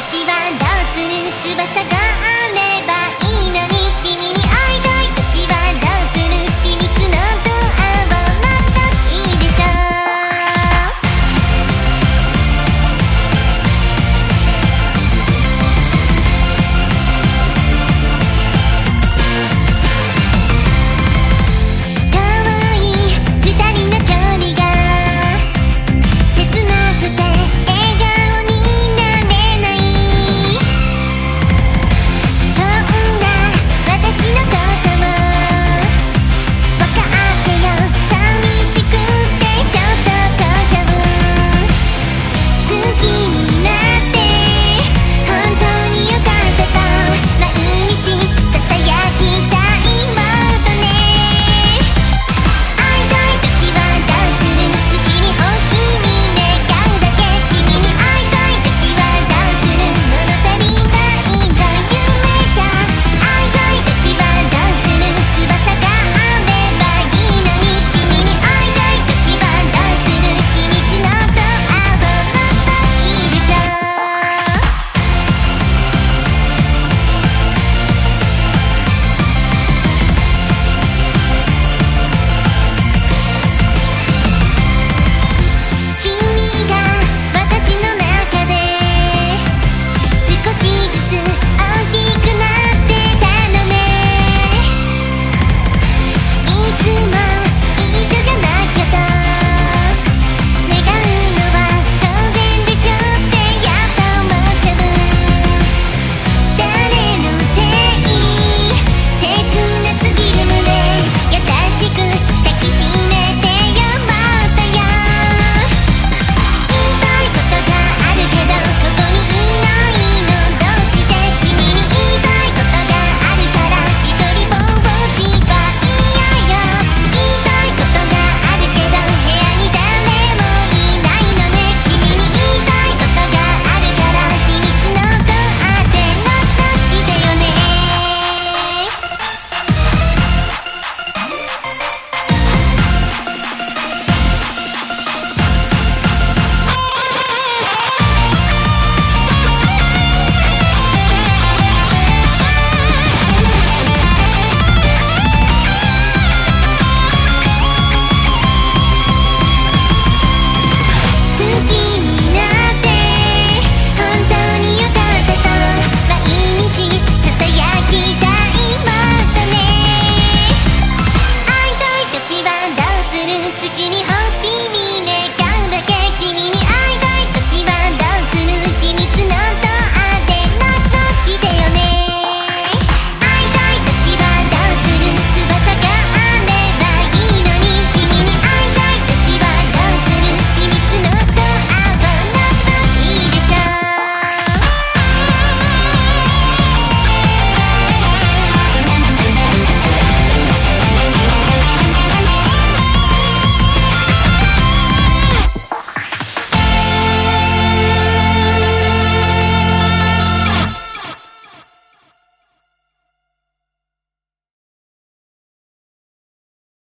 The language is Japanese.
時はどうする翼があれば